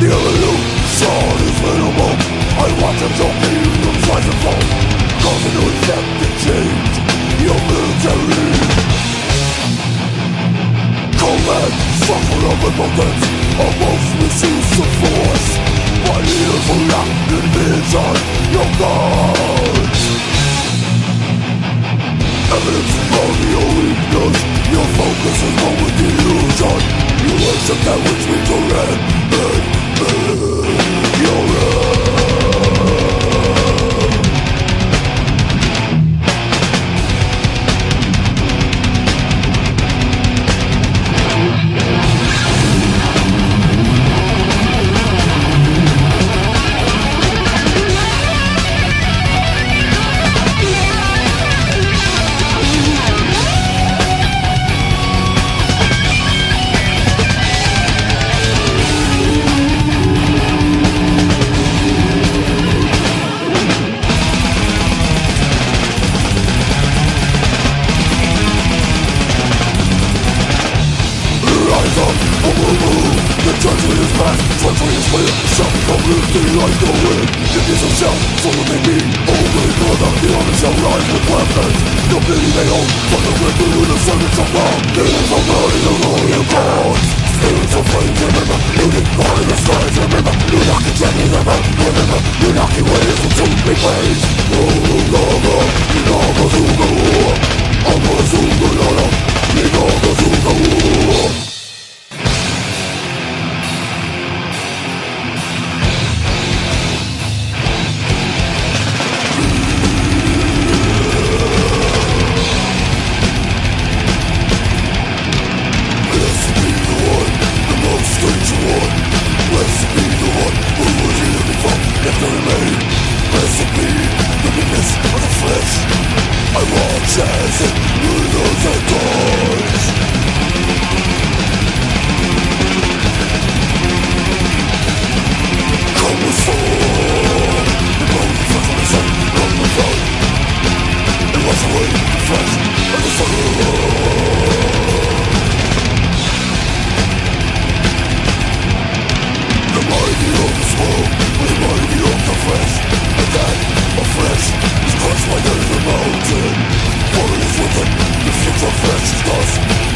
The illusion is minimal I watch them so being them size and fall Causing to accept the change Your military Combat, suffer of impotence Of most misuse of force My ears are locked in vision Your thoughts Evidence of your weakness Your focus is not with illusion. You worship that which we do red, you're myself following me Over the corner, the others arrive with weapons No pity they own, but the way through the silence of love Even from blood in the royal gods Spirits of flames, remember Looting, burning the skies, remember You knock the dragon, remember Remember, you knock your way from to be praised Oh, I'm a Zungalala, you knock verfechten lassen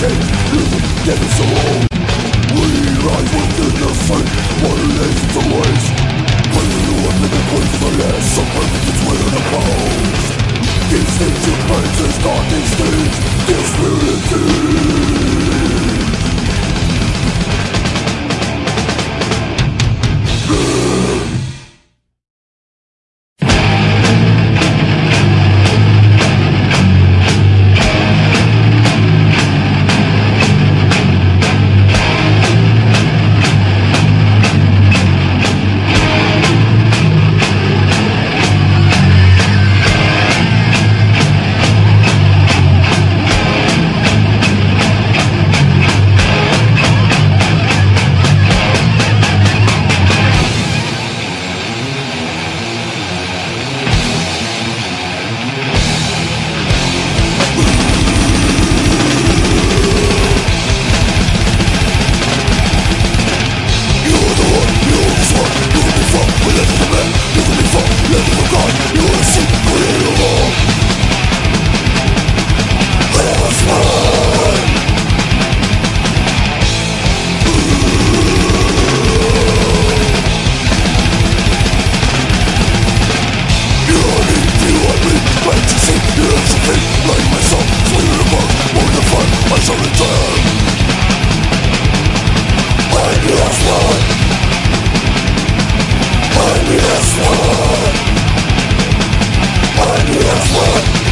change, living dead is We rise within the fate, what it is to waste When the new and the less, so perfect it's the bones. These things you praise is not these things, this reality Они отвод! Они отвод!